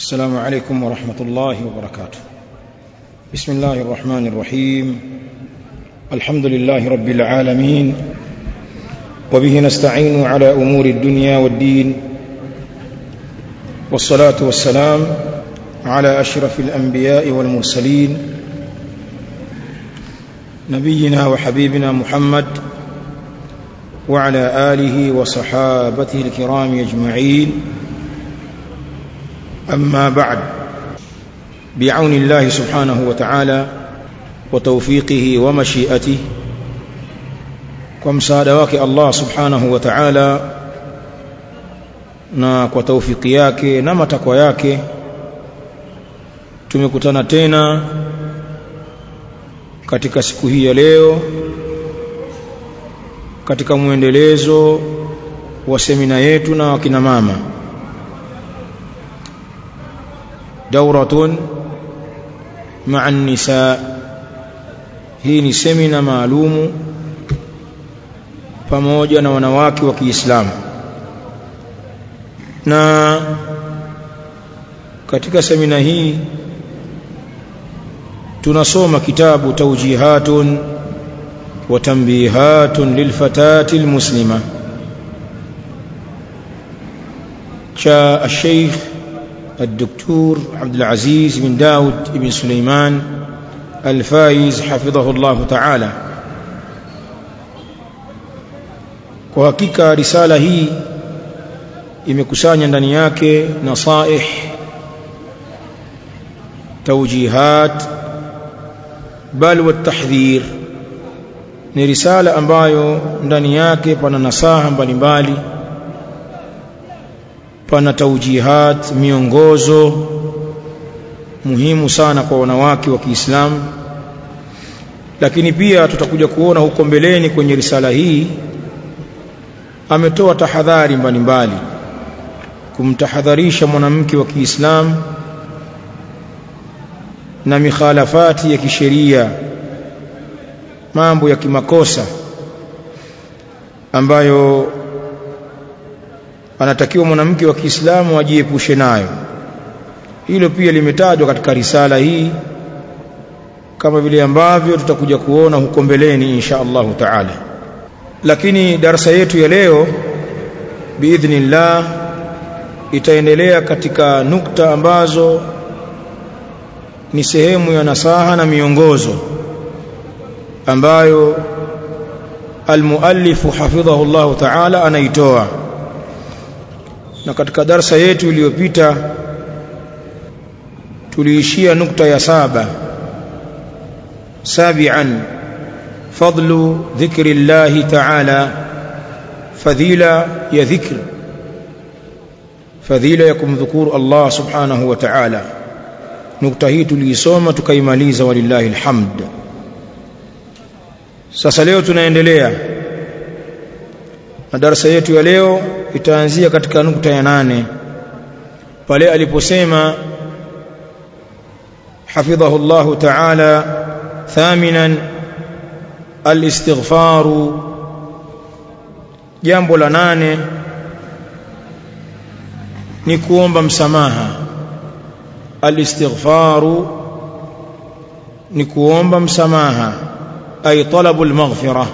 السلام عليكم ورحمة الله وبركاته. بسم الله الرحمن الرحيم. الحمد لله رب العالمين. وبه نستعين على أمور الدنيا والدين. والصلاة والسلام على أشرف الأنبياء والمرسلين. نبينا وحبيبنا محمد وعلى آله وصحابته الكرام أجمعين. أما بعد بعون الله سبحانه وتعالى وتوفيقه ومشيئته kwa msaada wake Allah subhanahu wa ta'ala na kwa taufiki yake na matakwa yake tumekutana tena katika siku hii ya leo katika mwendelezo wa semina yetu na wakina mama dauratun ma'an nisa. Hii ni semina maalumu pamoja na wanawake wa Kiislamu. Na katika semina hii tunasoma kitabu taujihatun wa tanbihatun lilfatati almuslima cha Sheikh الدكتور عبد العزيز بن داود بن سليمان الفايز حفظه الله تعالى kwa hakika risala hii imekusanya ndani yake nasaih tawjihat bal wa tahdhir ni risala ambayo ndani yake pana nasaha mbalimbali pana taujihat miongozo muhimu sana kwa wanawake wa Kiislamu. Lakini pia tutakuja kuona huko mbeleni kwenye risala hii ametoa tahadhari mbalimbali kumtahadharisha mwanamke wa Kiislamu na mikhalafati ya kisheria mambo ya kimakosa ambayo anatakiwa mwanamke wa Kiislamu ajiepushe nayo. Hilo pia limetajwa katika risala hii kama vile ambavyo tutakuja kuona huko mbeleni insha Allahu taala. Lakini darasa yetu ya leo biidhnillah itaendelea katika nukta ambazo ni sehemu ya nasaha na miongozo ambayo almuallifu hafidhahu Allah ta'ala anaitoa na katika darsa yetu iliyopita tuliishia nukta ya saba. Sabian fadlu dhikri llahi taala fadhila ya dhikr fadhila ya kumdhukuru Allah subhanahu wa ta'ala. Nukta hii tuliisoma tukaimaliza walillahi lhamd sasa leo tunaendelea na darasa yetu ya leo itaanzia katika nukta ya nane pale aliposema حفظه الله تعالى ثامنا الاستغفار jambo la nane ni kuomba msamaha alistighfaru ni kuomba msamaha ay talabu almaghfira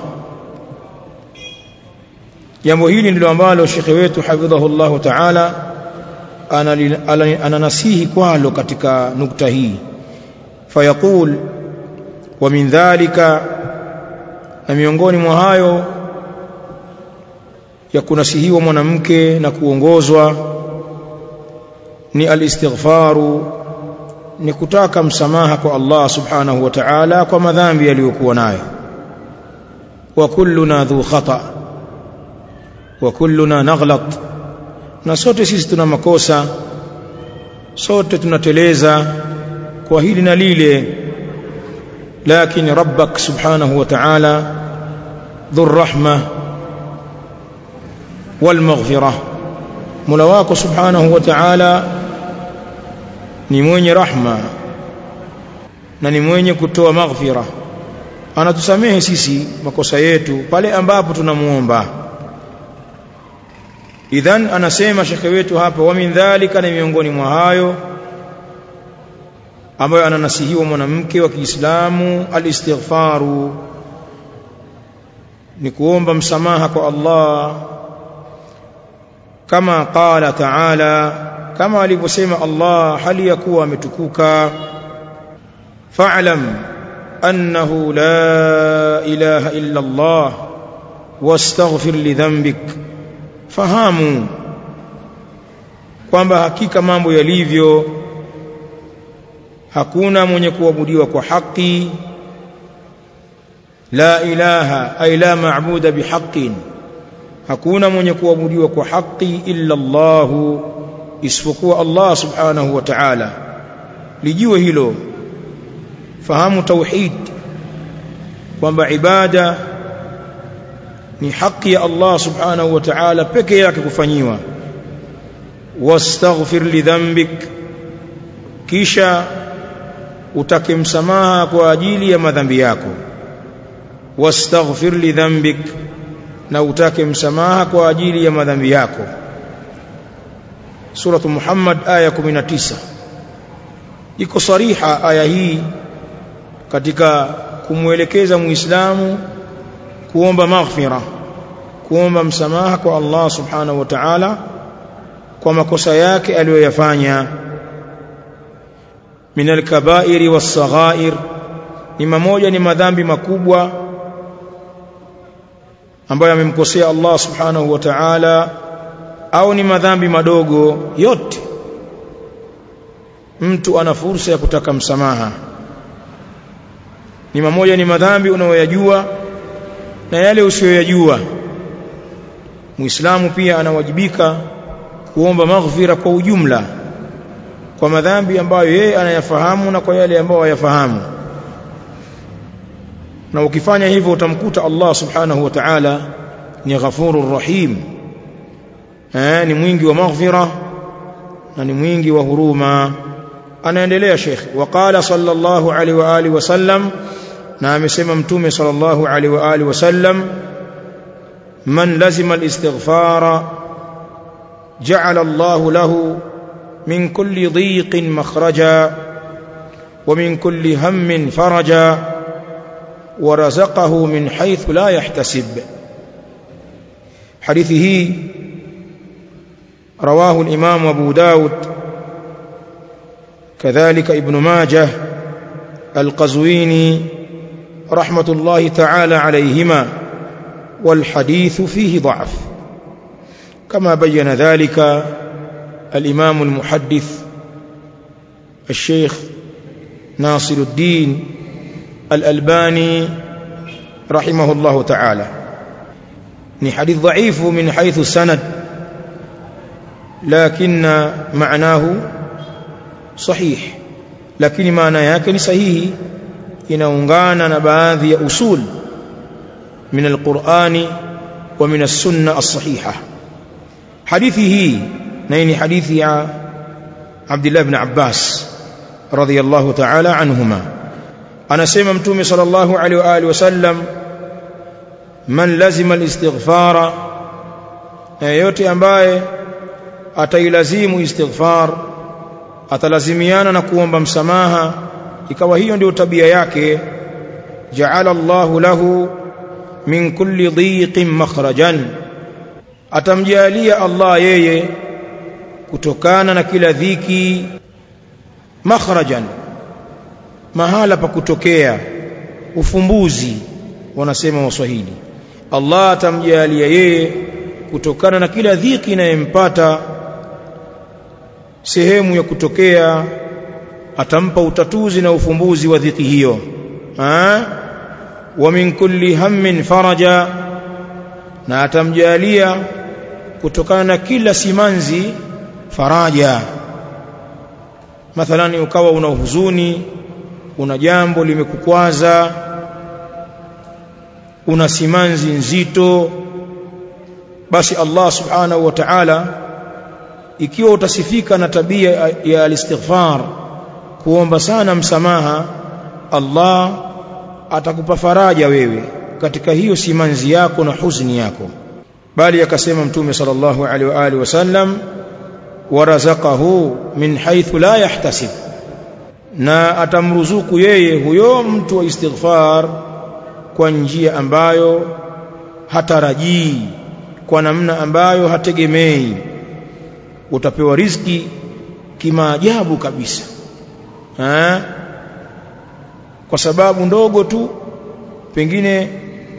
jambo hili ndilo ambalo shekhe wetu hafidhahullahu ta'ala ananasihi kwalo katika nukta hii. Fayaqul wa min dhalika na miongoni mwa hayo ya kunasihiwa mwanamke na kuongozwa ni alistighfaru ni kutaka msamaha kwa Allah subhanahu wa ta'ala kwa madhambi yaliyokuwa nayo. Wa kulluna dhu khata wa kulluna naghlat na sote sisi tuna makosa. Sote tunateleza kwa hili na lile. Lakini rabbak subhanahu wa ta'ala dhu rahma wal maghfirah Mola wako subhanahu wa ta'ala ni mwenye rahma na ni mwenye kutoa maghfira. Anatusamehe sisi makosa yetu pale ambapo tunamuomba idhan anasema shekhe wetu hapa wa min dhalika ni miongoni mwa hayo ambayo ananasihiwa mwanamke wa Kiislamu alistighfaru ni kuomba msamaha kwa Allah kama qala ta'ala kama alivyosema Allah hali ya kuwa ametukuka. Fa'lam annahu la ilaha illa Allah wastaghfir li dhanbik fahamu kwamba hakika mambo yalivyo. Hakuna mwenye kuabudiwa kwa haki. La ilaha ay la maabuda bihaqqin hakuna mwenye kuabudiwa kwa haki illa Allah isipokuwa Allah subhanahu wa ta'ala. Lijue hilo. Fahamu tauhid kwamba ibada ni haki ya Allah subhanahu wa ta'ala peke yake kufanyiwa. Wastaghfir li dhanbik. Kisha utake msamaha kwa ajili ya madhambi yako. Wastaghfir li dhanbik. Na utake msamaha kwa ajili ya madhambi yako. Sura Muhammad aya 19 iko sariha aya hii katika kumwelekeza muislamu kuomba maghfira kuomba msamaha kwa Allah subhanahu wa ta'ala kwa makosa yake aliyoyafanya. Min alkabairi was-saghair ni mamoja ni madhambi makubwa ambayo amemkosea Allah subhanahu wa ta'ala au ni madhambi madogo yote. Mtu ana fursa ya kutaka msamaha. Ni mamoja ni madhambi unayoyajua na yale usiyoyajua. Muislamu pia anawajibika kuomba maghfira kwa ujumla kwa madhambi ambayo yeye anayafahamu na kwa yale ambayo hayafahamu. Na ukifanya hivyo utamkuta Allah subhanahu wa ta'ala ni ghafurur rahim. Eh ni mwingi wa maghfira na ni mwingi wa huruma. Anaendelea Sheikh waqala sallallahu alaihi wa alihi wasallam na amesema mtume sallallahu alaihi wa alihi wasallam man lazima al-istighfara ja'ala Allah lahu min kulli dhiqin makhraja wa min kulli hammin faraja ورزقه من حيث لا يحتسب حديثه رواه الإمام أبو داود كذلك ابن ماجه القزويني رحمة الله تعالى عليهما والحديث فيه ضعف. كما بين ذلك الإمام المحدث الشيخ ناصر الدين الألباني رحمه الله تعالى. ni hadith dhaifu min haythu sanad lakinna ma'nahu sahih lakini maana yake inaungana na baadhi ya usul min alqur'ani wa min as-sunna as-sahiha. Hadithi hii na ni hadithi ya Abdullah ibn Abbas radiyallahu ta'ala anhuma. Anasema mtume sallallahu alaihi wa alihi wasallam man lazima alistighfara yeyote ambaye atailazimu istighfar atalazimiana na kuomba msamaha ikawa hiyo ndio tabia yake. Ja'ala Allahu lahu min kulli dhiqin makhrajan. Atamjalia Allah yeye kutokana na kila dhiki makhrajan. Mahala pa kutokea ufumbuzi wanasema waswahili. Allah atamjalia yeye kutokana na kila dhiki inayempata sehemu ya kutokea atampa utatuzi na ufumbuzi wa dhiki hiyo. Wa min kulli hammin faraja na atamjalia kutokana na kila simanzi faraja. Mathalani ukawa una huzuni una jambo limekukwaza una simanzi nzito basi Allah subhanahu wa ta'ala ikiwa utasifika na tabia ya alistighfar kuomba sana msamaha Allah atakupa faraja wewe katika hiyo simanzi yako na huzuni yako. Bali akasema mtume sallallahu alaihi wa alihi wasallam warazaqahu min haythu la yahtasib. Na atamruzuku yeye huyo mtu wa istighfar kwa njia ambayo hatarajii kwa namna ambayo hategemei. Utapewa riziki kimaajabu kabisa ha? kwa sababu ndogo tu pengine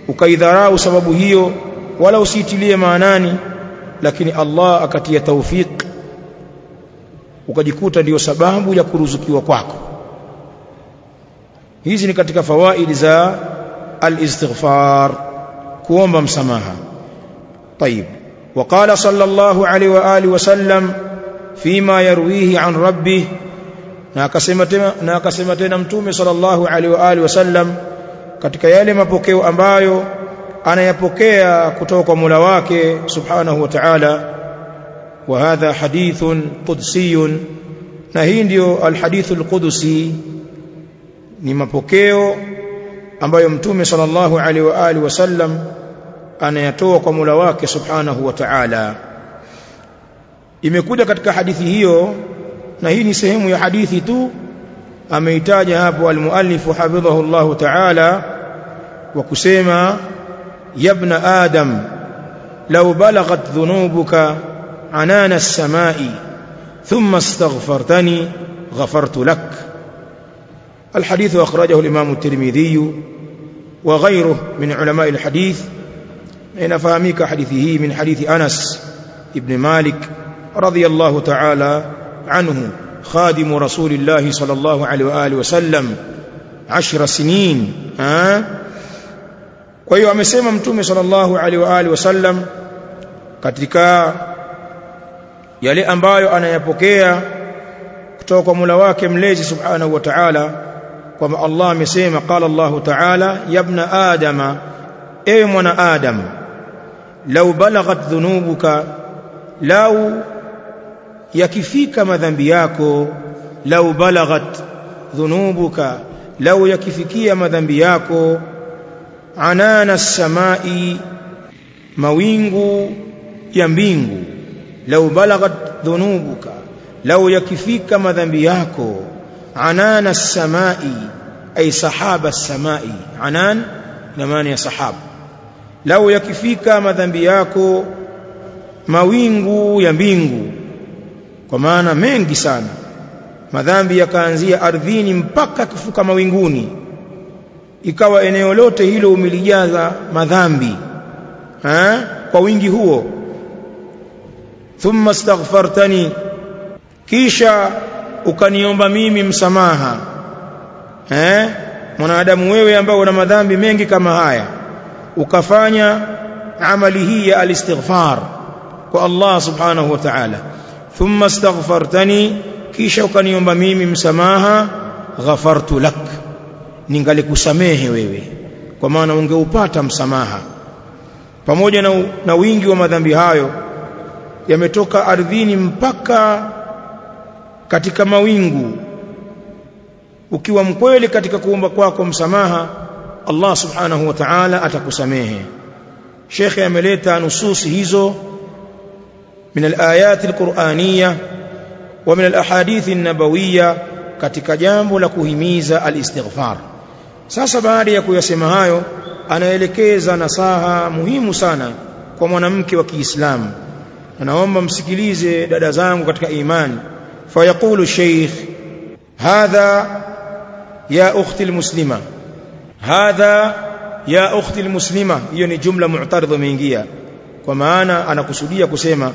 ukaidharau sababu hiyo wala usiitilie maanani lakini Allah akatia taufik ukajikuta ndiyo sababu ya kuruzukiwa kwako hizi ni katika fawaidi za al-istighfar kuomba msamaha طيب وقال صلى الله عليه واله وسلم فيما يرويه عن ربه na akasema tena na akasema tena mtume sallallahu alaihi wa alihi wasallam katika yale mapokeo ambayo anayapokea kutoka kwa Mola wake subhanahu wa ta'ala wa hadha hadithun qudsiyun na hii ndio alhadithu qudsi ni mapokeo ambayo mtume sallallahu alaihi wa alihi wasallam anayatoa kwa Mola wake subhanahu wa ta'ala. Imekuja katika hadithi hiyo na hii ni sehemu ya hadithi tu ameitaja hapo almuallif hafidhahu Allah ta'ala wa kusema يا آدم لو بلغت ذنوبك عنان السماء ثم استغفرتني غفرت لك الحديث أخرجه الإمام الترمذي وغيره من علماء الحديث إن فهميك حديثه من حديث أنس ابن مالك رضي الله تعالى عنه خادم رسول الله صلى الله عليه وآله وسلم عشر سنين ها kwa hiyo amesema mtume sallallahu alaihi wa alihi wasallam katika yale ambayo anayapokea kutoka kwa Mola wake mlezi subhanahu wa ta'ala kwamba Allah amesema qala Allah ta'ala ya ibn adama ewe mwana adam law balaghat dhunubuka law yakifika madhambi yako law balaghat dhunubuka law yakifikia madhambi yako anana samai mawingu ya mbingu lau balaghat dhunubuka lau yakifika madhambi yako anana samai ay sahaba samai anan ina maana ya sahaba lau yakifika madhambi yako mawingu ya mbingu kwa maana mengi sana. Madhambi yakaanzia ardhini mpaka kufuka mawinguni. Ikawa eneo lote hilo umelijaza madhambi ha? kwa wingi huo. Thumma staghfartani kisha ukaniomba mimi msamaha eh mwanadamu wewe ambao una madhambi mengi kama haya ukafanya amali hii ya alistighfar kwa Allah subhanahu wa ta'ala thumma astaghfartani kisha ukaniomba mimi msamaha ghafartu lak. Ningalikusamehe wewe kwa maana ungeupata msamaha. Pamoja na, na wingi wa madhambi hayo yametoka ardhini mpaka katika mawingu. Ukiwa mkweli katika kuomba kwako msamaha Allah subhanahu wa ta'ala atakusamehe. Sheikh ameleta nususi hizo من الآيات القرآنية ومن الأحاديث النبوية katika jambo la kuhimiza al-istighfar sasa baada ya kuyasema hayo anaelekeza nasaha muhimu sana kwa mwanamke wa Kiislamu anaomba msikilize dada zangu katika imani fayaqulu sheikh hadha ya ukhti almuslima hadha ya ukhti almuslima hiyo ni jumla mu'taridh imeingia kwa maana anakusudia kusema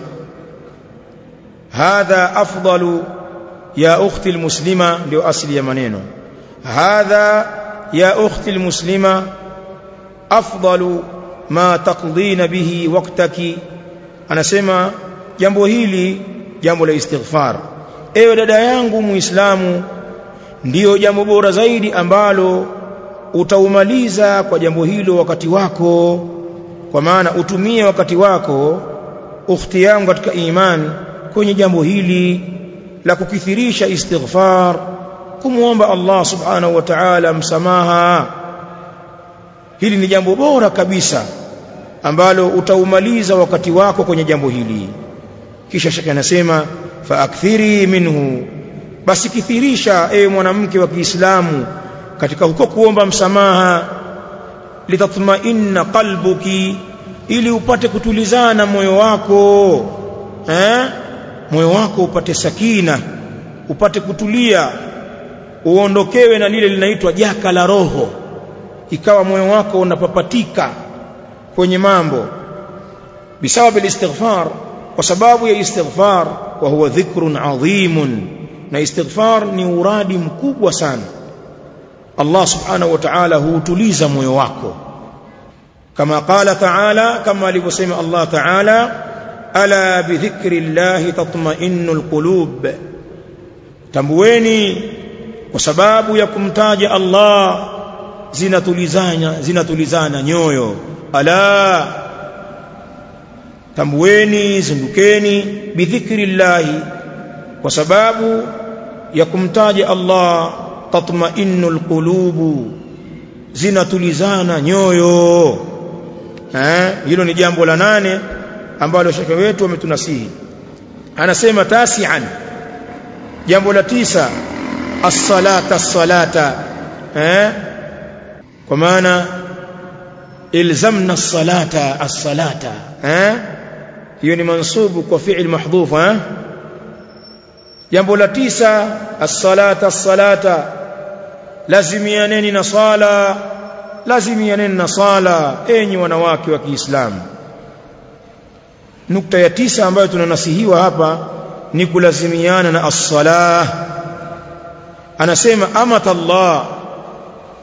hadha afdalu ya ukhti almuslima ndio asili ya maneno. Hadha ya ukhti almuslima afdalu ma taqdina bihi waqtaki. Anasema jambo hili jambo la istighfar. Ewe dada yangu muislamu ndiyo jambo bora zaidi ambalo utaumaliza kwa jambo hilo wakati wako. Kwa maana utumie wakati wako ukhti yangu katika imani kwenye jambo hili la kukithirisha istighfar kumwomba Allah subhanahu wa ta'ala msamaha. Hili ni jambo bora kabisa ambalo utaumaliza wakati wako kwenye jambo hili. Kisha shaka anasema faakthiri minhu. Basi kithirisha ewe mwanamke wa Kiislamu katika huko kuomba msamaha litatmainna qalbuki ili upate kutulizana moyo wako eh moyo wako upate sakina upate kutulia uondokewe na lile linaitwa jaka la roho. Ikawa moyo wako unapapatika kwenye mambo. Bisababu istighfar kwa sababu ya istighfar wa huwa dhikrun adhimun. Na istighfar ni uradi mkubwa sana. Allah subhanahu wa ta'ala huutuliza moyo wako. Kama qala ta'ala kama alivyosema Allah ta'ala ala bidhikri llahi tatma'innul qulub. Tambueni kwa sababu ya kumtaja Allah zinatulizana zinatulizana nyoyo. Ala tambueni zindukeni bidhikri llahi kwa sababu ya kumtaja Allah tatmainu lqulubu zinatulizana nyoyo. Eh hilo ni jambo la nane ambalo shekhe wetu ametunasihi. Anasema tasian jambo la tisa as-salata as-salata eh? Kwa maana ilzamna as-salata as-salata eh? Hiyo ni mansubu kwa fi'il mahdhuf eh? Jambo la tisa as-salata as-salata lazimianeni na sala lazimianeni na sala enyi wanawake wa Kiislamu nukta ya tisa ambayo tunanasihiwa hapa ni kulazimiana na as-salah. Anasema amatallah.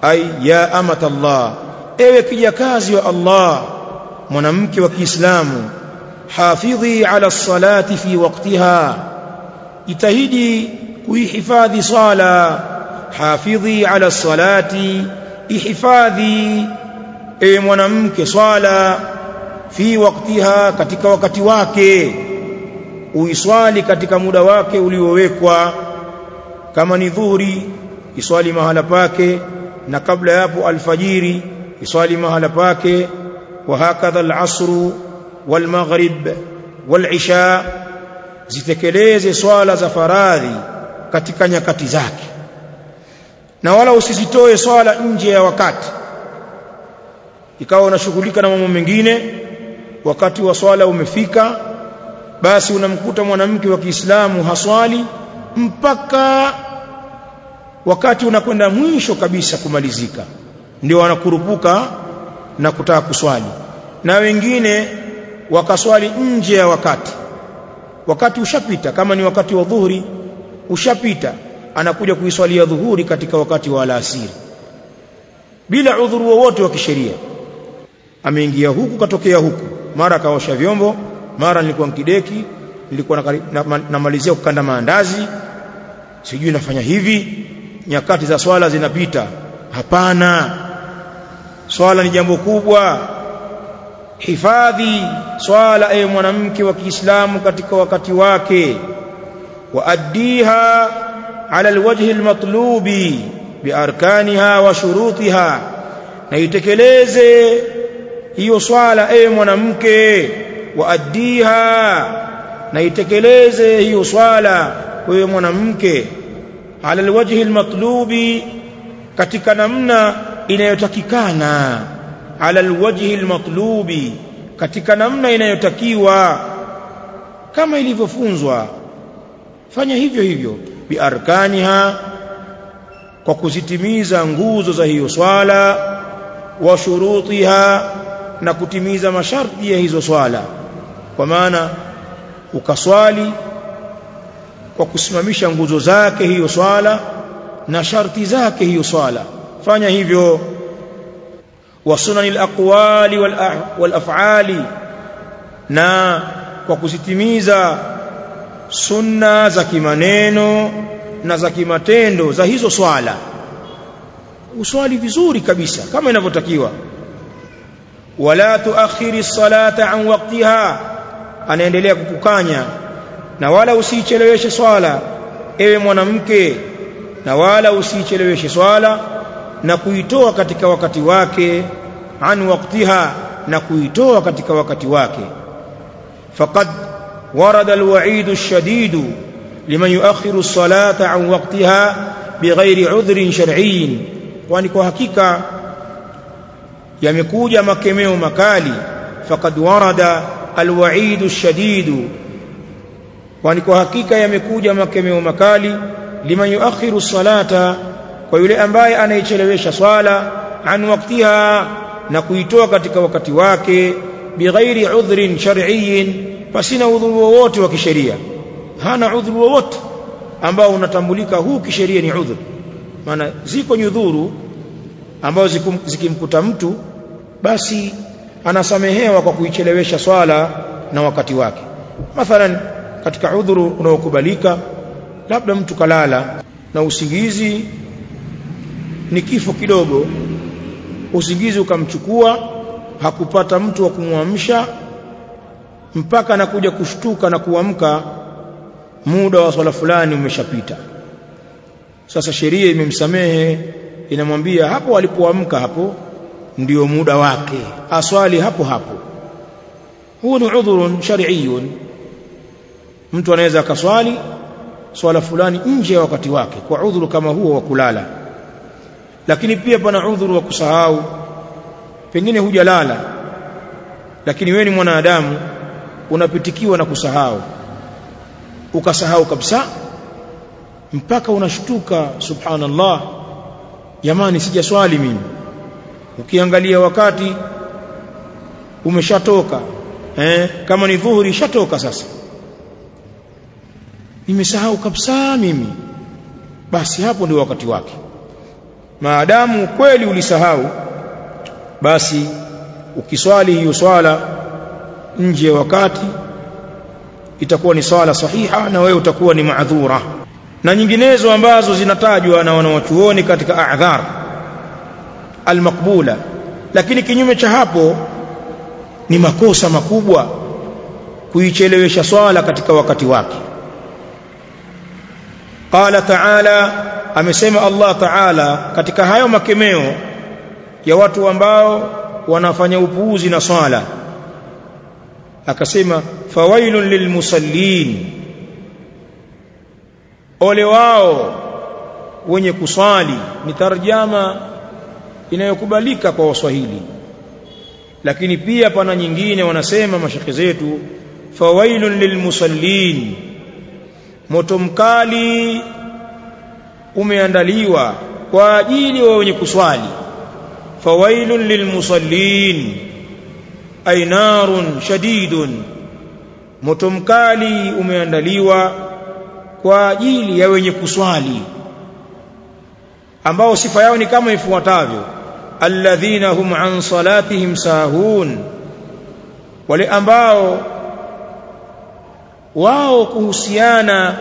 Ay ya amatallah. Ewe kijakazi wa Allah mwanamke wa Kiislamu hafidhi ala salati fi waqtiha. Itahidi kuihifadhi sala. Hafidhi ala salati ihifadhi ewe mwanamke swala fi waktiha katika wakati wake uiswali katika muda wake uliowekwa. Kama ni dhuhuri iswali mahala pake na kabla yapo alfajiri iswali mahala pake. Wa hakadha al-asr wal-maghrib wal-isha zitekeleze swala za faradhi katika nyakati zake. Na wala usizitoe swala nje ya wakati ikawa unashughulika na mambo mengine wakati wa swala umefika basi unamkuta mwanamke wa Kiislamu haswali mpaka wakati unakwenda mwisho kabisa kumalizika. Ndio wanakurupuka na kutaka kuswali. Na wengine wakaswali nje ya wakati. Wakati ushapita kama ni wakati wa dhuhuri ushapita anakuja kuiswalia dhuhuri katika wakati wa alasiri. Bila udhuru wowote wa kisheria. Ameingia huku katokea huku mara kaosha vyombo mara nilikuwa mkideki nilikuwa namalizia kukanda maandazi. Sijui nafanya hivi. Nyakati za swala zinapita. Hapana. Swala ni jambo kubwa. Hifadhi swala e mwanamke wa Kiislamu katika wakati wake. Waaddiha ala alwajhi almatlubi biarkaniha wa shurutiha. Na itekeleze hiyo swala ewe mwanamke waaddiha na itekeleze hiyo swala wewe mwanamke. Ala alwajhi almatlubi katika namna inayotakikana. Ala alwajhi almatlubi katika namna inayotakiwa. Kama ilivyofunzwa fanya hivyo hivyo biarkaniha kwa kuzitimiza nguzo za hiyo swala wa shurutiha na kutimiza masharti ya hizo swala. Kwa maana ukaswali kwa kusimamisha nguzo zake hiyo swala na sharti zake hiyo swala. Fanya hivyo. Wa sunanil aqwali wal af'ali na kwa kuzitimiza sunna za kimaneno na za kimatendo za hizo swala. Uswali vizuri kabisa kama inavyotakiwa wala tuakhiri salata an waqtiha. Anaendelea kukukanya. Na wala usiicheleweshe swala ewe mwanamke na wala usiicheleweshe swala na kuitoa katika wakati wake an waqtiha na kuitoa katika wakati wake. Faqad warada alwa'idu ash-shadidu liman yuakhiru as-salata an waqtiha bighairi udhrin shar'iyyin. Kwani kwa hakika yamekuja makemeo makali. Faqad warada alwa'idu ash-shadidu kwani kwa hakika yamekuja makemeo makali. Liman yuakhiru as-salata kwa yule ambaye anaichelewesha swala an waktiha na kuitoa katika wakati wake bighairi udhrin shar'iyyin pasina udhuru wowote wa kisheria. Hana udhuru wowote ambao unatambulika huu kisheria ni udhuru maana ziko nyudhuru ambazo zikimkuta mtu basi anasamehewa kwa kuichelewesha swala na wakati wake. Mathalan katika udhuru unaokubalika labda mtu kalala na usingizi ni kifo kidogo usingizi ukamchukua hakupata mtu wa kumwamsha mpaka anakuja kushtuka na kuamka muda wa swala fulani umeshapita. Sasa sheria imemsamehe inamwambia hapo alipoamka hapo ndio muda wake. Aswali hapo hapo. Huu ni udhurun shar'iyyun mtu anaweza akaswali swala fulani nje ya wakati wake kwa udhuru kama huo wa kulala. Lakini pia pana udhuru wa kusahau. Pengine hujalala lakini wewe ni mwanadamu unapitikiwa na kusahau. Ukasahau kabisa mpaka unashtuka subhanallah jamani sijaswali mimi ukiangalia wakati umeshatoka eh kama ni dhuhuri ishatoka sasa. Nimesahau kabisa mimi. Basi hapo ndio wakati wake. Maadamu kweli ulisahau basi ukiswali hiyo swala nje ya wakati itakuwa ni swala sahiha na wewe utakuwa ni maadhura. Na nyinginezo ambazo zinatajwa na wanawachuoni katika a'dhar almaqbula. Lakini kinyume cha hapo ni makosa makubwa kuichelewesha swala katika wakati wake. Qala ta'ala amesema Allah ta'ala katika hayo makemeo ya watu ambao wanafanya upuuzi na swala. Akasema fawailun lilmusallin. Ole wao wenye kuswali ni tarjama inayokubalika kwa waswahili. Lakini pia pana nyingine wanasema mashekhe zetu fawailun lilmusallin moto mkali umeandaliwa kwa ajili wa wenye kuswali. Fawailun lilmusallin ay narun shadidun moto mkali umeandaliwa kwa ajili ya wenye kuswali ambao sifa yao ni kama ifuatavyo alladhina hum an salatihim sahun. Wale ambao wao kuhusiana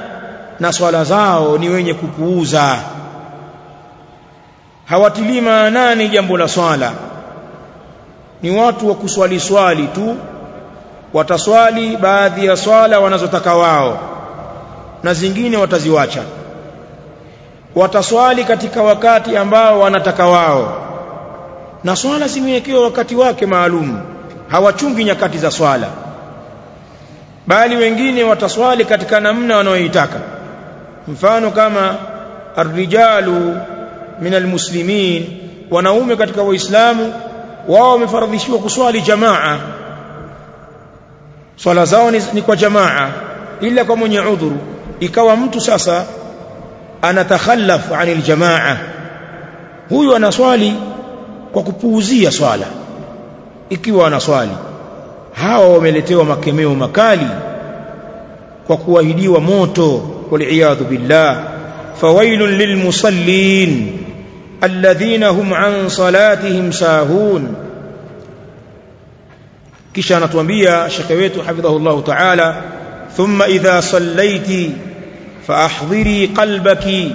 na swala zao ni wenye kupuuza. Hawatilii maanani jambo la swala. Ni watu wa kuswali swali tu. Wataswali baadhi ya swala wanazotaka wao na zingine wataziwacha. Wataswali katika wakati ambao wanataka wao na swala zimewekewa wakati wake maalum. Hawachungi nyakati za swala. Bali wengine wataswali katika namna wanayoitaka. Mfano kama arrijalu min almuslimin wanaume katika waislamu wao wamefaradhishiwa kuswali jamaa. Swala zao ni, ni kwa jamaa ila kwa mwenye udhuru. Ikawa mtu sasa anatakhallaf anil jamaa. Huyu anaswali kwa kupuuzia swala ikiwa anaswali hawa wameletewa makemeo makali kwa kuahidiwa moto waliyadhu billah. Fawailun lilmusallin alladhina hum an salatihim sahun. Kisha anatuambia shekhe wetu hafidhahullahu ta'ala thumma idha sallaiti faahdhiri qalbaki.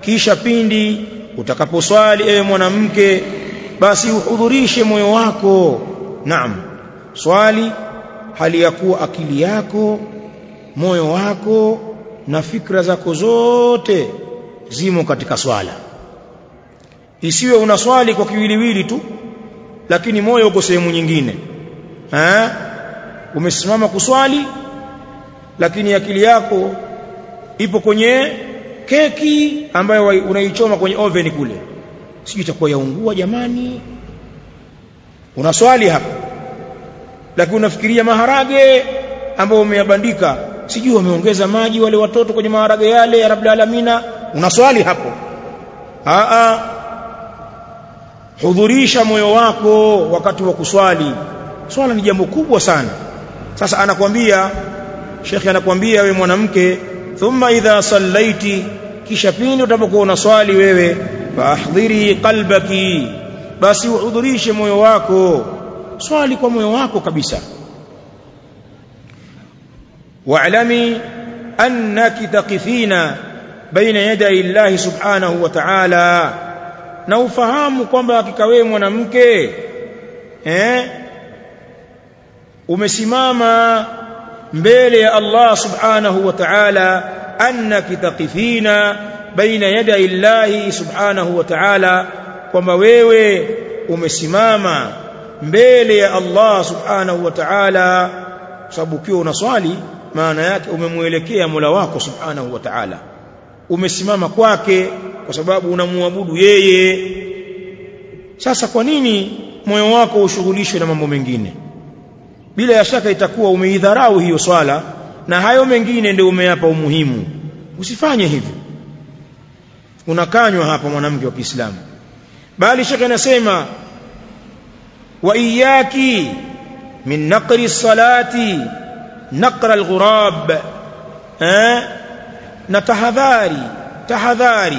Kisha pindi utakaposwali ewe mwanamke basi uhudhurishe moyo wako. Naam. Swali hali ya kuwa akili yako moyo wako na fikra zako zote zimo katika swala. Isiwe una swali kwa kiwiliwili tu lakini moyo uko sehemu nyingine. Ha? umesimama kuswali lakini akili yako ipo kwenye keki ambayo unaichoma kwenye oven kule sijui itakuwa yaungua jamani. Unaswali hapa lakini unafikiria maharage ambayo umeyabandika. Sijui wameongeza maji wale watoto kwenye maharage yale ya rabbil alamina. Unaswali hapo. A hudhurisha moyo wako wakati wa kuswali. Swala ni jambo kubwa sana. Sasa anakwambia shekhi anakwambia wewe mwanamke thumma idha sallaiti kisha pindi utapokuwa unaswali wewe faahdhiri qalbaki. Basi uhudhurishe moyo wako. Swali kwa moyo wako kabisa. Wa'lami annaki taqifina baina yaday Allah subhanahu wa ta'ala. Na ufahamu kwamba hakika wewe mwanamke eh umesimama mbele ya Allah subhanahu wa ta'ala annaki taqifina baina yadai llahi subhanahu wa ta'ala kwamba wewe umesimama mbele ya Allah subhanahu wa ta'ala sababu ukiwa unaswali maana yake umemwelekea Mola wako subhanahu wa ta'ala. Umesimama kwake kwa sababu unamwabudu yeye. Sasa kwa nini moyo wako ushughulishwe na mambo mengine? Bila ya shaka itakuwa umeidharau hiyo swala na hayo mengine ndio umeyapa umuhimu. Usifanye hivyo unakanywa hapa mwanamke wa Kiislamu. Bali shekhe anasema wa iyaki min naqri salati naqra alghurab eh na tahadhari tahadhari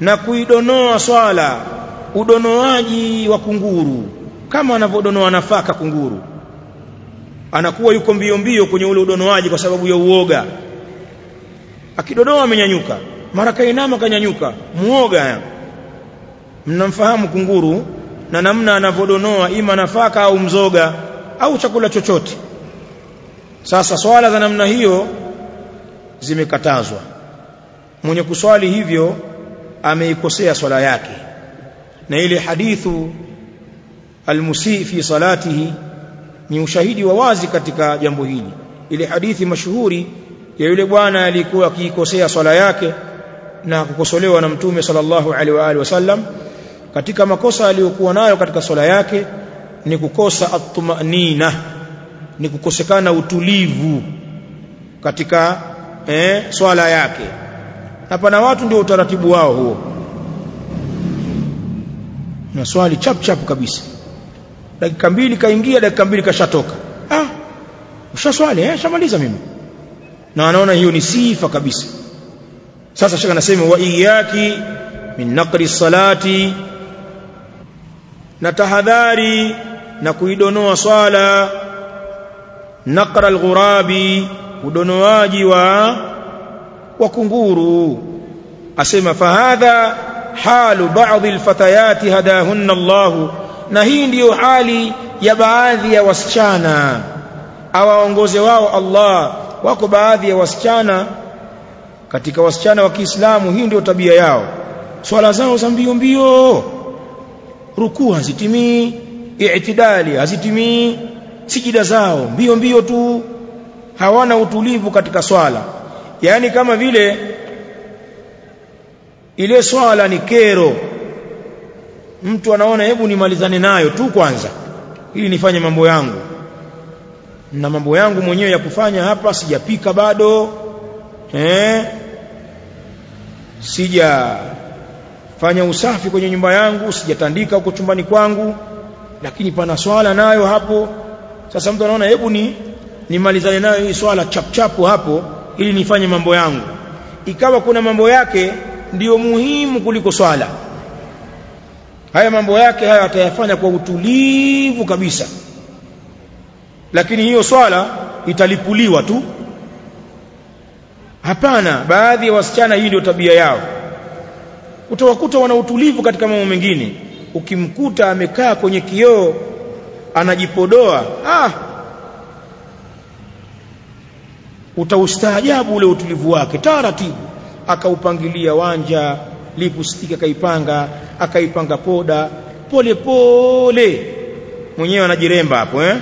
na kuidonoa swala udonoaji wa kunguru. Kama anavyodonoa nafaka kunguru. Anakuwa yuko mbio mbio kwenye ule udonoaji kwa sababu ya uoga. Akidonoa amenyanyuka mara kainama kanyanyuka. Muoga mnamfahamu kunguru na namna anavodonoa ima nafaka au mzoga au chakula chochote. Sasa swala za namna hiyo zimekatazwa. Mwenye kuswali hivyo ameikosea swala yake. Na ile hadithu almusii fi salatihi ni ushahidi wa wazi katika jambo hili. Ile hadithi mashuhuri ya yule bwana alikuwa akiikosea swala yake na kukosolewa na mtume sallallahu alaihi wa alihi wasallam katika makosa aliyokuwa nayo katika swala yake ni kukosa at-tumanina ni kukosekana utulivu katika eh, swala yake. Na pana watu ndio utaratibu wao huo. Na swali chap chap kabisa. Dakika mbili kaingia dakika mbili kashatoka. Ah ushaswali eh shamaliza mimi. Na anaona hiyo ni sifa kabisa sasa shaka nasema wa iyaki min naqri salati na tahadhari na kuidonoa swala. Naqra alghurabi udonoaji wa wa kunguru. Asema fahadha halu baadhi alfatayati hadahunna Allah na hii ndiyo hali ya baadhi ya wasichana. Awaongoze wao Allah wako baadhi ya wasichana katika wasichana wa Kiislamu hii ndio tabia yao. Swala zao za mbio mbio. Rukuu hazitimii i'tidali hazitimii sijida zao mbio mbio tu. Hawana utulivu katika swala. Yani kama vile ile swala ni kero. Mtu anaona hebu nimalizane nayo tu kwanza ili nifanye mambo yangu. Na mambo yangu mwenyewe ya kufanya hapa sijapika bado eh sija fanya usafi kwenye nyumba yangu sijatandika huko chumbani kwangu lakini pana swala nayo hapo. Sasa mtu anaona hebu ni nimalizane nayo hii swala chapchapu hapo ili nifanye mambo yangu. Ikawa kuna mambo yake ndiyo muhimu kuliko swala. Haya mambo yake haya atayafanya kwa utulivu kabisa. Lakini hiyo swala italipuliwa tu hapana. Baadhi ya wasichana hii ndio tabia yao. Utawakuta wana utulivu katika mambo mengine. Ukimkuta amekaa kwenye kioo anajipodoa ah utaustaajabu ule utulivu wake. Taratibu. Akaupangilia wanja lipstick akaipanga akaipanga poda. Pole pole. Mwenyewe anajiremba hapo eh?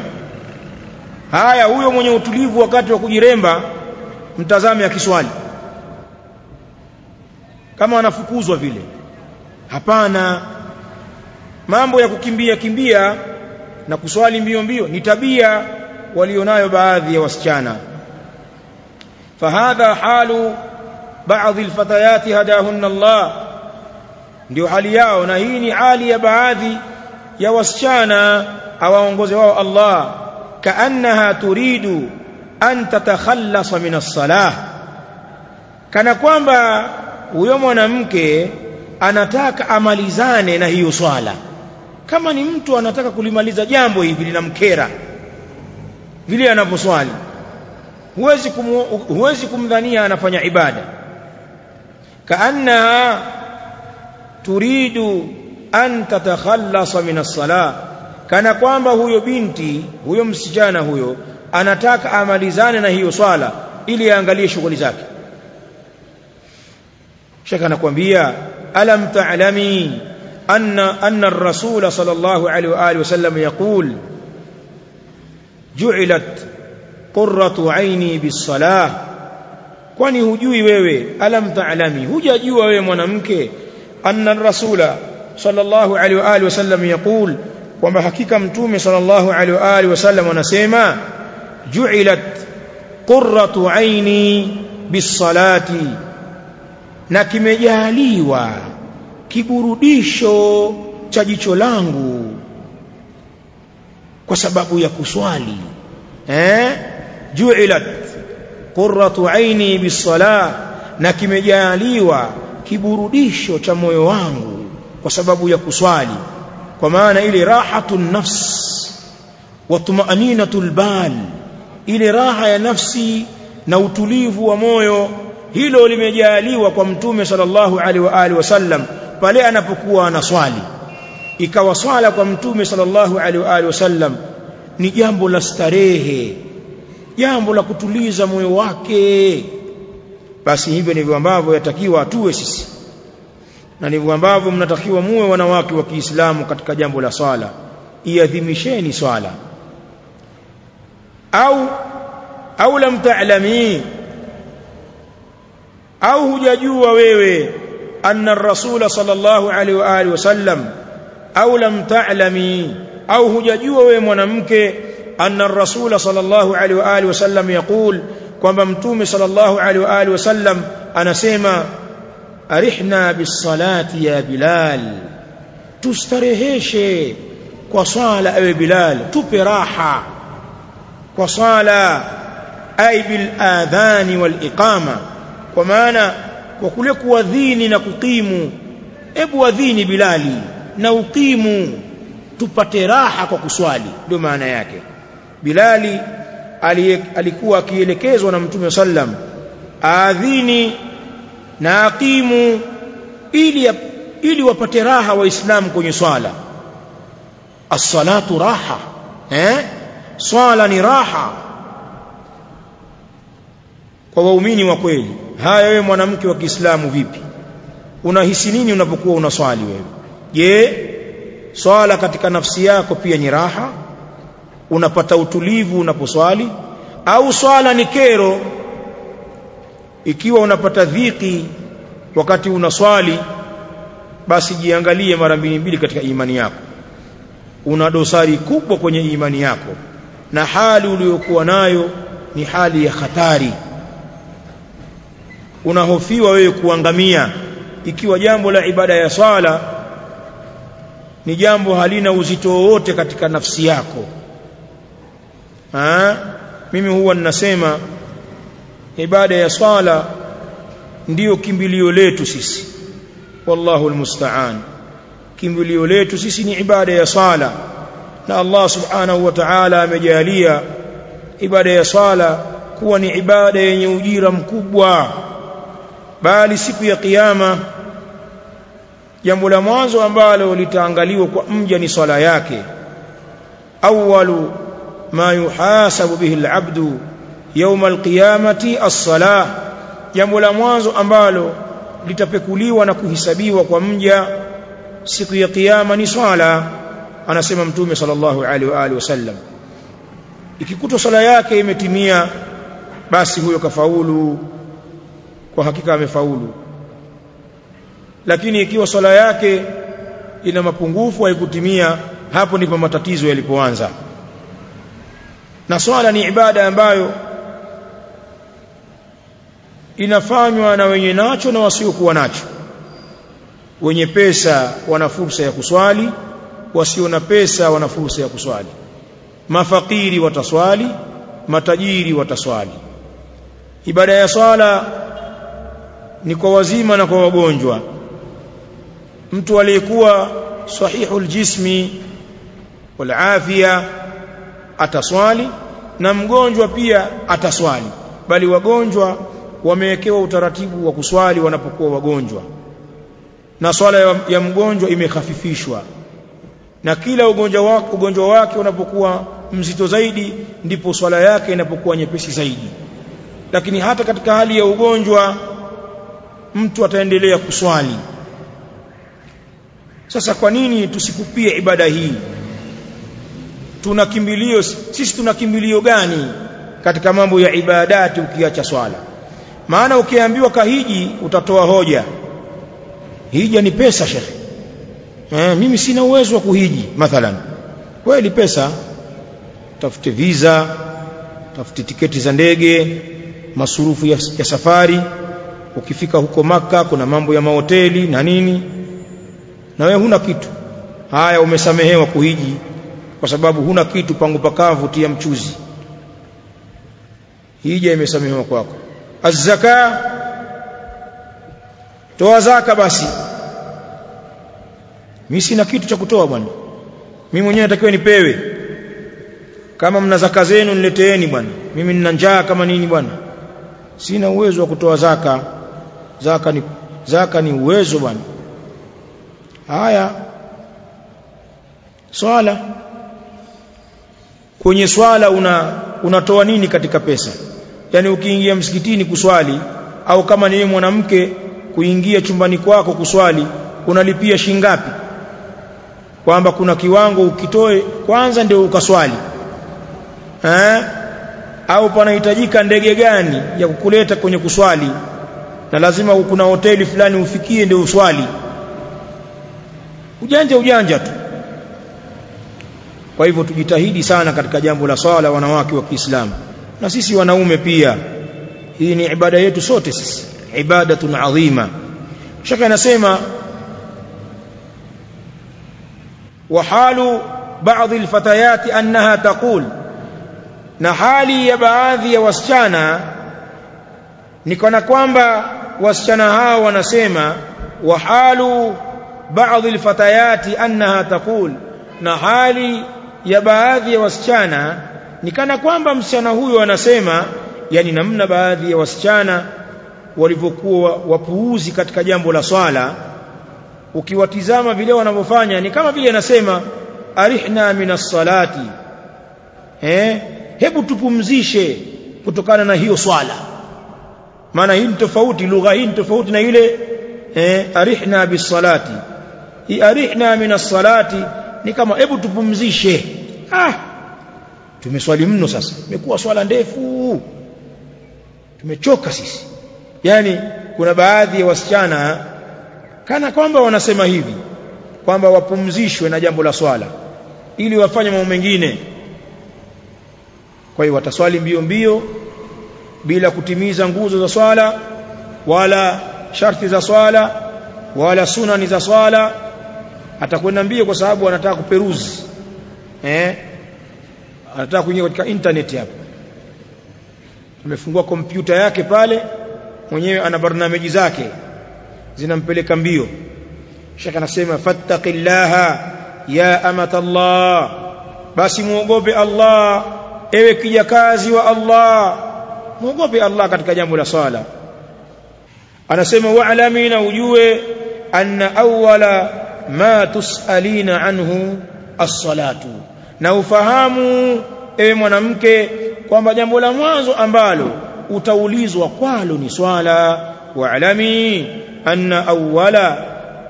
Haya huyo mwenye utulivu wakati wa kujiremba mtazame akiswali kama wanafukuzwa vile. Hapana. Mambo ya kukimbia kimbia na kuswali mbio mbio ni tabia walionayo baadhi ya wasichana. Fahadha halu baadhi alfatayati hadahunna Allah. Ndio hali yao na hii ni hali ya baadhi ya wasichana awaongoze wao Allah. Kaannaha turidu an tatakhallasa min as-salah. Kana kwamba huyo mwanamke anataka amalizane na hiyo swala. Kama ni mtu anataka kulimaliza jambo hivi linamkera. Vile anavyoswali. Huwezi kum, huwezi kumdhania anafanya ibada. Kaanna turidu an tatakhallasa min as-salah. Kana kwamba huyo binti huyo msichana huyo anataka amalizane na hiyo swala ili aangalie shughuli zake. Shaka anakuambia alam ta'lami anna anna ar-rasul sallallahu alaihi wa alihi wasallam yaqul ju'ilat qurratu aini bis-salah. Kwani hujui wewe alam ta'lami hujajua wewe mwanamke anna ar-rasula sallallahu alaihi wa alihi wasallam yaqul kwamba hakika mtume sallallahu alaihi wa alihi wasallam anasema ju'ilat qurratu aini bis-salati na kimejaliwa kiburudisho cha jicho langu kwa sababu ya kuswali. Eh? Ju'ilat qurratu aini bis-salah. Na kimejaliwa kiburudisho cha moyo wangu kwa sababu ya kuswali. Kwa maana ile rahatun nafs wa tumaninatul bal ile raha ya nafsi na utulivu wa moyo hilo limejaliwa kwa mtume sallallahu alaihi wa alihi wasallam pale anapokuwa anaswali ikawa swala kwa mtume sallallahu alaihi wa alihi wasallam ni jambo la starehe jambo la kutuliza moyo wake. Basi hivyo ndivyo ambavyo yatakiwa atue sisi na ndivyo ambavyo mnatakiwa muwe wanawake wa Kiislamu katika jambo la swala. Iadhimisheni swala au au lam ta'lami. Au hujajua wewe anna ar-rasul sallallahu alaihi wa alihi wasallam. Au lam ta'lami. Au hujajua wewe mwanamke anna ar-rasul sallallahu alaihi wa alihi wasallam yaqul kwamba mtume sallallahu alaihi wa alihi wasallam anasema arihna bis-salati ya bilal. Tustareheshe kwa swala ewe bilal tupe raha kwa swala ay bil adhani wal iqama. Kwa maana kwa kule kuadhini na kukimu ebu adhini bilali na ukimu tupate raha kwa kuswali ndio maana yake. Bilali alikuwa akielekezwa na mtume sallam aadhini na aqimu ili ili wapate raha waislamu kwenye swala. As-salatu raha eh swala ni raha kwa waumini wa kweli. Haya wewe mwanamke wa Kiislamu vipi? Unahisi nini unapokuwa unaswali wewe? Je swala katika nafsi yako pia ni raha? Unapata utulivu unaposwali? Au swala ni kero? Ikiwa unapata dhiki wakati unaswali basi jiangalie mara mbili mbili katika imani yako. Una dosari kubwa kwenye imani yako na hali uliyokuwa nayo ni hali ya hatari. Unahofiwa wewe kuangamia. Ikiwa jambo la ibada ya swala ni jambo halina uzito wowote katika nafsi yako. Ha? mimi huwa ninasema ibada ya swala ndiyo kimbilio letu sisi. Wallahu almusta'an. Kimbilio letu sisi ni ibada ya swala na Allah subhanahu wa ta'ala amejalia ibada ya sala kuwa ni ibada yenye ujira mkubwa. Bali siku ya kiyama jambo la mwanzo ambalo litaangaliwa kwa mja ni swala yake. Awwalu ma yuhasabu bihi al-abdu yawm al-qiyamati as-salah. Jambo la mwanzo ambalo litapekuliwa na kuhisabiwa kwa mja siku ya kiyama ni swala anasema mtume sallallahu alaihi wa alihi wasallam ikikutwa sala yake imetimia basi huyo kafaulu kwa hakika amefaulu. Lakini ikiwa sala yake ina mapungufu haikutimia hapo ndipo matatizo yalipoanza. Na swala ni ibada ambayo inafanywa na wenye nacho na wasiokuwa nacho. Wenye pesa wana fursa ya kuswali wasio na pesa wana fursa ya kuswali. Mafakiri wataswali matajiri wataswali. Ibada ya swala ni kwa wazima na kwa wagonjwa. Mtu aliyekuwa sahihul jismi wal afia ataswali na mgonjwa pia ataswali. Bali wagonjwa wamewekewa utaratibu wa kuswali wanapokuwa wagonjwa. Na swala ya, mgonjwa imekhafifishwa na kila ugonjwa wake, ugonjwa wake unapokuwa mzito zaidi ndipo swala yake inapokuwa nyepesi zaidi. Lakini hata katika hali ya ugonjwa mtu ataendelea kuswali. Sasa kwa nini tusikupie ibada hii? Tuna kimbilio sisi tuna kimbilio gani katika mambo ya ibadati ukiacha swala? Maana ukiambiwa kahiji utatoa hoja. Hija ni pesa shekhe eh, mimi sina uwezo wa kuhiji mathalan. Kweli pesa tafute visa tafute tiketi za ndege masurufu ya, ya safari. Ukifika huko maka kuna mambo ya mahoteli na nini. Na wewe huna kitu. Haya umesamehewa kuhiji kwa sababu huna kitu pangu pakavu tia mchuzi. Hija imesamehewa kwako. Azzaka toa zaka basi mimi sina kitu cha kutoa bwana. Mimi mwenyewe natakiwa nipewe. Kama mna zaka zenu nileteeni bwana. Mimi nina njaa kama nini bwana. Sina uwezo wa kutoa zaka. Zaka ni zaka ni uwezo bwana. Haya. Swala. Kwenye swala una unatoa nini katika pesa? Yani ukiingia msikitini kuswali au kama ni mwanamke kuingia chumbani kwako kuswali unalipia shingapi kwamba kuna kiwango ukitoe kwanza ndio ukaswali. Eh au panahitajika ndege gani ya kukuleta kwenye kuswali? Na lazima kuna hoteli fulani ufikie ndio uswali. Ujanja ujanja tu. Kwa hivyo tujitahidi sana katika jambo la swala wanawake wa Kiislamu. Na sisi wanaume pia. Hii ni ibada yetu sote sisi. Ibadatun adhima shaka anasema وحال بعض الفتيات أنها تقول na hali ya baadhi ya wasichana ni kana kwamba wasichana hao wanasema wa halu baadhi alfatayati annaha taqul na hali ya baadhi ya wasichana ni kana kwamba msichana huyo anasema yani namna baadhi ya wasichana walivyokuwa wapuuzi katika jambo la swala ukiwatizama vile wanavyofanya ni kama vile anasema arihna minas salati eh? Hebu tupumzishe kutokana na hiyo swala. Maana hii ni tofauti lugha hii ni tofauti na ile eh arihna bis salati arihna minas salati ni kama hebu tupumzishe. Ah! Tumeswali mno sasa. Imekuwa swala ndefu. Tumechoka sisi. Yani kuna baadhi ya wasichana kana kwamba wanasema hivi kwamba wapumzishwe na jambo la swala ili wafanye mambo mengine. Kwa hiyo wataswali mbio mbio bila kutimiza nguzo za swala wala sharti za swala wala sunani za swala. Atakwenda mbio kwa sababu anataka kuperuzi eh? Anataka kuingia katika internet hapo. Amefungua kompyuta yake pale mwenyewe ana barnameji zake zinampeleka mbio. Shekh anasema fattaqillaha ya amata Allah basi muogope Allah ewe kijakazi wa Allah. Muogope Allah katika jambo la swala. Anasema wa'lami na ujue anna awwala ma tusalina anhu as-salatu. Na ufahamu ewe mwanamke kwamba jambo la mwanzo ambalo utaulizwa kwalo ni swala. Wa'lami anna awwala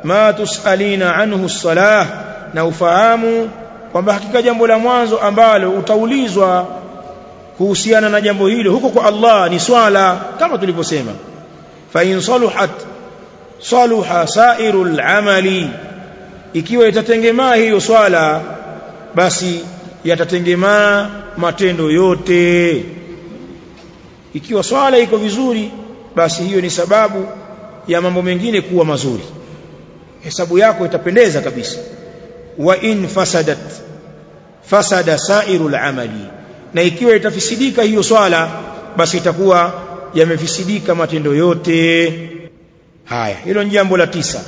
ma tusalina anhu as-salah na ufahamu kwamba hakika jambo la mwanzo ambalo utaulizwa kuhusiana na jambo hilo huko kwa Allah ni swala kama tulivyosema. Fa in saluhat saluha sairul amali. Ikiwa itatengemaa hiyo swala basi yatatengemaa matendo yote. Ikiwa swala iko vizuri basi hiyo ni sababu ya mambo mengine kuwa mazuri. Hesabu yako itapendeza kabisa. Wa in fasadat fasada sairul amali. Na ikiwa itafisidika hiyo swala basi itakuwa yamefisidika matendo yote. Haya hilo ni jambo la tisa